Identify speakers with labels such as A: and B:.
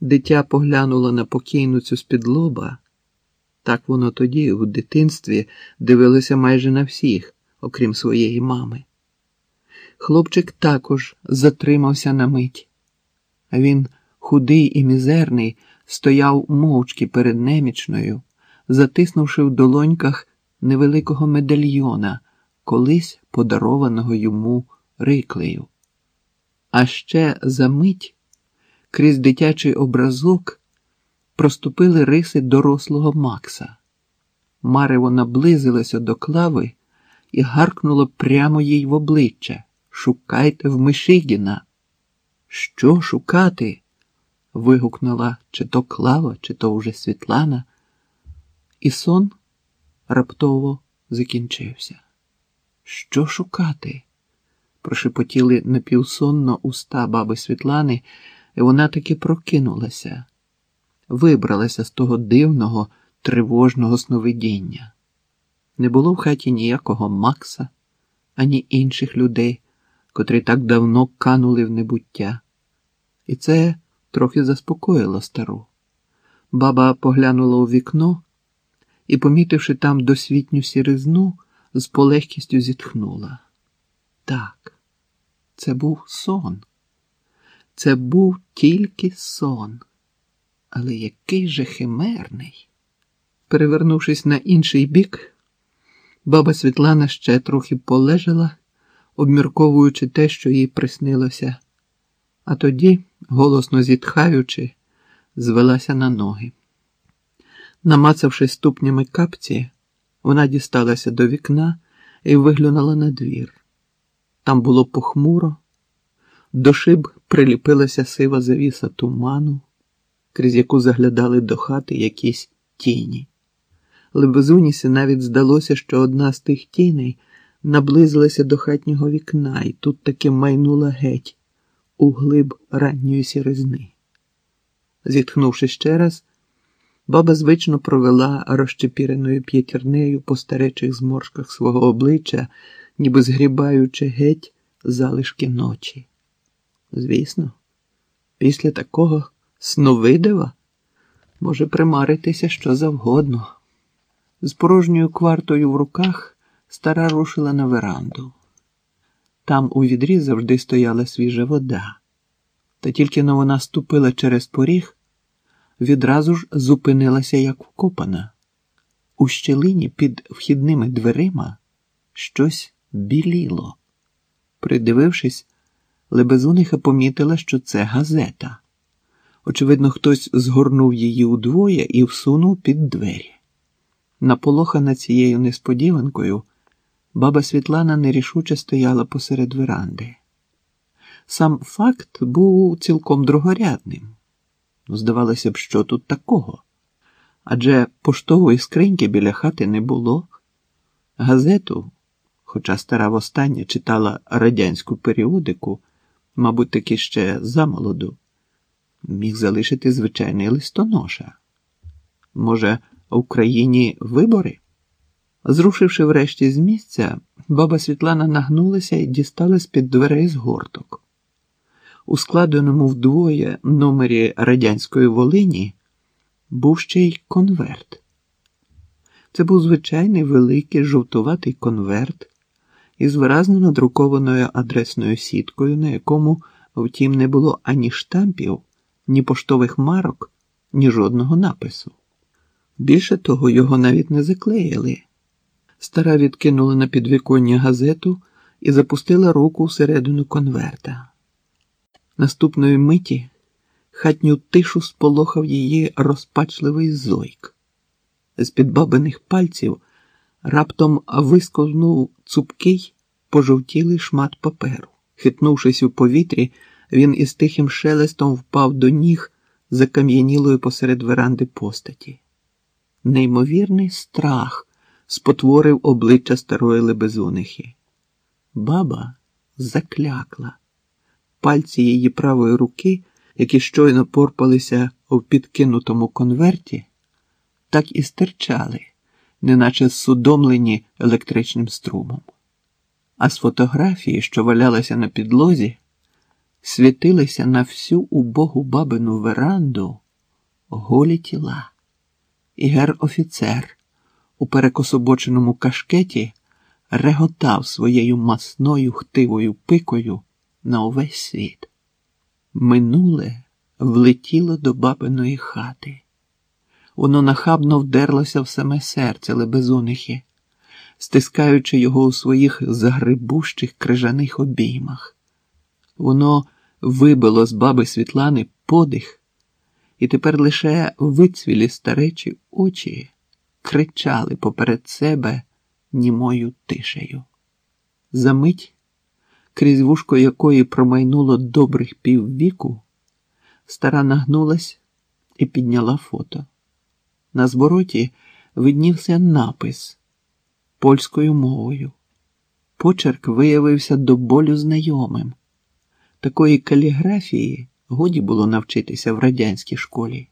A: Дитя поглянуло на покійну цю з-під лоба. Так воно тоді, у дитинстві, дивилося майже на всіх, окрім своєї мами. Хлопчик також затримався на мить. Він, худий і мізерний, стояв мовчки перед немічною, затиснувши в долоньках невеликого медальйона, колись подарованого йому Риклею. А ще за мить крізь дитячий образок проступили риси дорослого Макса. Марево наблизилося до клави і гаркнуло прямо їй в обличчя Шукайте в Мишигіна. Що шукати? вигукнула чи то клава, чи то вже Світлана, і сон раптово закінчився. Що шукати? прошепотіли напівсонно уста баби Світлани, і вона таки прокинулася, вибралася з того дивного, тривожного сновидіння. Не було в хаті ніякого Макса, ані інших людей, котрі так давно канули в небуття. І це трохи заспокоїло стару. Баба поглянула у вікно і, помітивши там досвітню сіризну, з полегкістю зітхнула. Так, це був сон. Це був тільки сон. Але який же химерний. Перевернувшись на інший бік, баба Світлана ще трохи полежала, обмірковуючи те, що їй приснилося, а тоді, голосно зітхаючи, звелася на ноги. Намацавши ступнями капці, вона дісталася до вікна і виглянула на двір. Там було похмуро, до шиб приліпилася сива завіса туману, крізь яку заглядали до хати якісь тіні. Лебезунісі навіть здалося, що одна з тих тіней наблизилася до хатнього вікна і тут таки майнула геть у глиб ранньої сіризни. Зітхнувши ще раз, баба звично провела розчепіреною п'ятірнею по старечих зморшках свого обличчя, ніби згрібаючи геть залишки ночі. Звісно, після такого сновидива може примаритися що завгодно. З порожньою квартою в руках стара рушила на веранду. Там у відрі завжди стояла свіжа вода, та тільки но вона ступила через поріг, відразу ж зупинилася як вкопана. У щелині під вхідними дверима щось біліло. Придивившись, Лебезуниха помітила, що це газета. Очевидно, хтось згорнув її удвоє і всунув під двері. Наполохана цією несподіванкою, баба Світлана нерішуче стояла посеред веранди. Сам факт був цілком другорядним. Здавалося б, що тут такого. Адже поштової скриньки біля хати не було. Газету, хоча стара востаннє читала радянську періодику, мабуть, таки ще замолоду, міг залишити звичайний листоноша. Може, в Україні вибори? Зрушивши врешті з місця, баба Світлана нагнулася і дістала з-під дверей згорток. У складеному вдвоє номері радянської Волині був ще й конверт. Це був звичайний великий жовтуватий конверт із виразно надрукованою адресною сіткою, на якому, втім, не було ані штампів, ні поштових марок, ні жодного напису. Більше того, його навіть не заклеїли. Стара відкинула на підвіконня газету і запустила руку всередину конверта. Наступної миті хатню тишу сполохав її розпачливий зойк. З під бабиних пальців раптом висковзнув цупкий, пожовтілий шмат паперу. Хитнувшись у повітрі, він із тихим шелестом впав до ніг закам'янілої посеред веранди постаті. Неймовірний страх спотворив обличчя старої лебезунихи. Баба заклякла. Пальці її правої руки, які щойно порпалися в підкинутому конверті, так і стирчали, неначе судомлені електричним струмом. А з фотографії, що валялася на підлозі, світилися на всю убогу бабину веранду голі тіла, і гер-офіцер у перекособоченому кашкеті реготав своєю масною хтивою пикою на увесь світ. Минуле влетіло до бабиної хати. Воно нахабно вдерлося в саме серце лебезонихи, стискаючи його у своїх загрибущих крижаних обіймах. Воно вибило з баби Світлани подих, і тепер лише вицвілі старечі очі кричали поперед себе німою тишею. Замить, крізь вушко якої промайнуло добрих піввіку, стара нагнулась і підняла фото. На звороті виднівся напис польською мовою. Почерк виявився до болю знайомим. Такої каліграфії годі було навчитися в радянській школі.